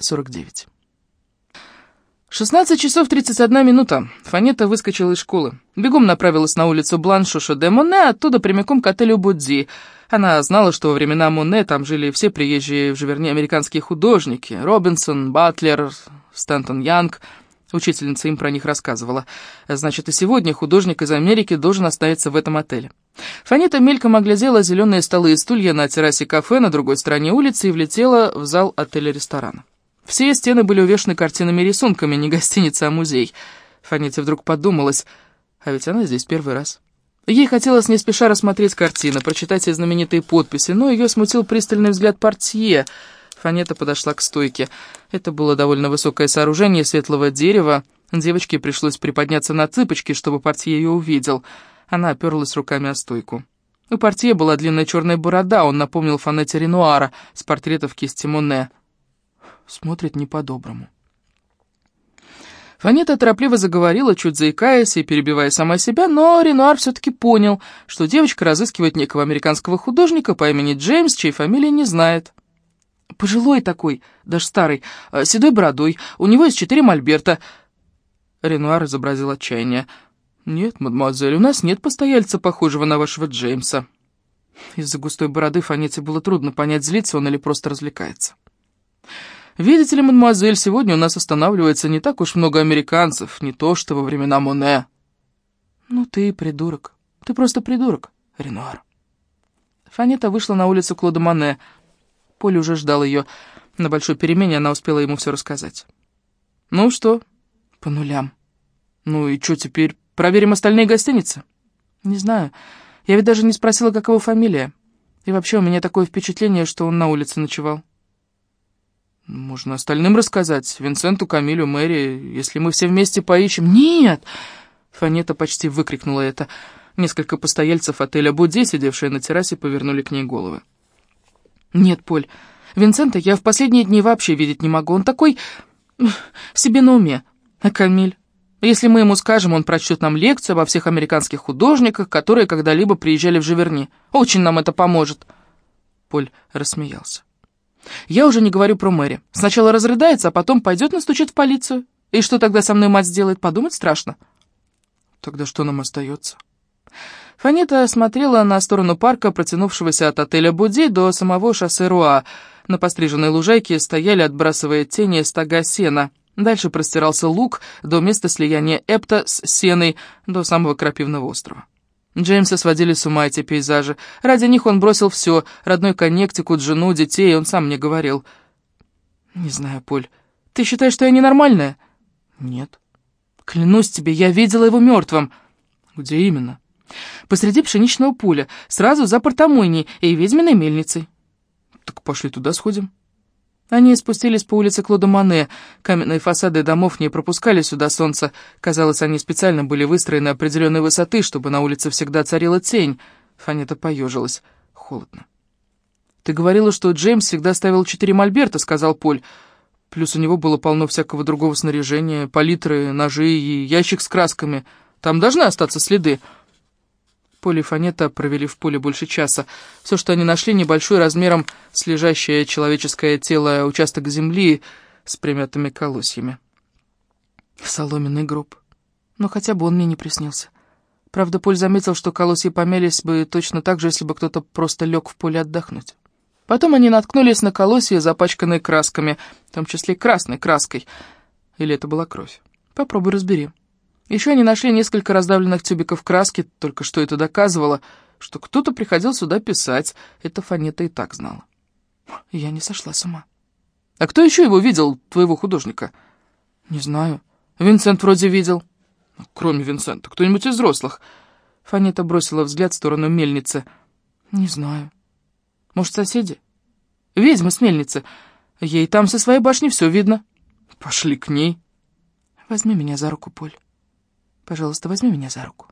49. 16 часов 31 минута. Фанета выскочила из школы. Бегом направилась на улицу Бланшуша де Моне, оттуда прямиком к отелю Будзи. Она знала, что во времена Моне там жили все приезжие в Живерне американские художники. Робинсон, Батлер, Стэнтон Янг. Учительница им про них рассказывала. Значит, и сегодня художник из Америки должен оставиться в этом отеле. Фанита мельком оглядела зеленые столы и стулья на террасе кафе на другой стороне улицы и влетела в зал отеля-ресторана. Все стены были увешаны картинами и рисунками, не гостиница, а музей. Фаните вдруг подумалась, а ведь она здесь первый раз. Ей хотелось не спеша рассмотреть картины, прочитать все знаменитые подписи, но ее смутил пристальный взгляд портье. Фанета подошла к стойке. Это было довольно высокое сооружение светлого дерева. Девочке пришлось приподняться на цыпочки, чтобы портье ее увидел. Она оперлась руками о стойку. У портье была длинная черная борода, он напомнил Фанете Ренуара с портретов кисти Моне смотрит не по-доброму. Фанета торопливо заговорила, чуть заикаясь и перебивая сама себя, но Ренуар все-таки понял, что девочка разыскивает некого американского художника по имени Джеймс, чьей фамилии не знает. Пожилой такой, даже старый, э, седой бородой, у него есть четыре мольберта. Ренуар изобразил отчаяние. «Нет, мадемуазель, у нас нет постояльца, похожего на вашего Джеймса». Из-за густой бороды Фанете было трудно понять, злится он или просто развлекается. Видите ли, мадемуазель, сегодня у нас останавливается не так уж много американцев, не то что во времена Моне. Ну ты придурок. Ты просто придурок, Ренуар. Фанета вышла на улицу Клода Моне. Поль уже ждал ее. На большой перемене она успела ему все рассказать. Ну что? По нулям. Ну и что теперь? Проверим остальные гостиницы? Не знаю. Я ведь даже не спросила, как его фамилия. И вообще у меня такое впечатление, что он на улице ночевал. Можно остальным рассказать, Винсенту, Камилю, Мэри, если мы все вместе поищем. Нет! Фанета почти выкрикнула это. Несколько постояльцев отеля Буди, сидевшие на террасе, повернули к ней головы. Нет, Поль, Винсента я в последние дни вообще видеть не могу. Он такой... себе на уме. А Камиль? Если мы ему скажем, он прочтет нам лекцию обо всех американских художниках, которые когда-либо приезжали в Живерни. Очень нам это поможет. Поль рассмеялся. Я уже не говорю про Мэри. Сначала разрыдается, а потом пойдет настучит в полицию. И что тогда со мной мать сделает, подумать страшно. Тогда что нам остается? Фанита смотрела на сторону парка, протянувшегося от отеля Буди до самого шоссе Руа. На постриженной лужайке стояли, отбрасывая тени, стога сена. Дальше простирался луг до места слияния Эпта с Сеной, до самого Крапивного острова. Джеймса сводили с ума эти пейзажи. Ради них он бросил все, родной Коннектикут, жену, детей, он сам мне говорил. «Не знаю, Поль, ты считаешь, что я ненормальная?» «Нет». «Клянусь тебе, я видела его мертвым». «Где именно?» «Посреди пшеничного поля, сразу за портомойней и ведьминой мельницей». «Так пошли туда сходим». Они спустились по улице Клода Мане. Каменные фасады домов не пропускали сюда солнце. Казалось, они специально были выстроены определенной высоты, чтобы на улице всегда царила тень. Фанета поежилась. Холодно. «Ты говорила, что Джеймс всегда ставил четыре мольберта», — сказал Поль. «Плюс у него было полно всякого другого снаряжения, палитры, ножи и ящик с красками. Там должны остаться следы». Поле и Фанета провели в поле больше часа. Все, что они нашли, небольшой размером с лежащее человеческое тело участок земли с примятыми колосьями. Соломенный гроб. Но хотя бы он мне не приснился. Правда, Поль заметил, что колосья помялись бы точно так же, если бы кто-то просто лег в поле отдохнуть. Потом они наткнулись на колосья, запачканные красками, в том числе красной краской. Или это была кровь? Попробуй разбери. Еще они нашли несколько раздавленных тюбиков краски, только что это доказывало, что кто-то приходил сюда писать. Это Фанета и так знала. Я не сошла с ума. А кто еще его видел, твоего художника? Не знаю. Винсент вроде видел. Ну, кроме Винсента, кто-нибудь из взрослых? Фанета бросила взгляд в сторону мельницы. Не знаю. Может, соседи? Ведьма с мельницы. Ей там со своей башни все видно. Пошли к ней. Возьми меня за руку, Поль. Пожалуйста, возьми меня за руку.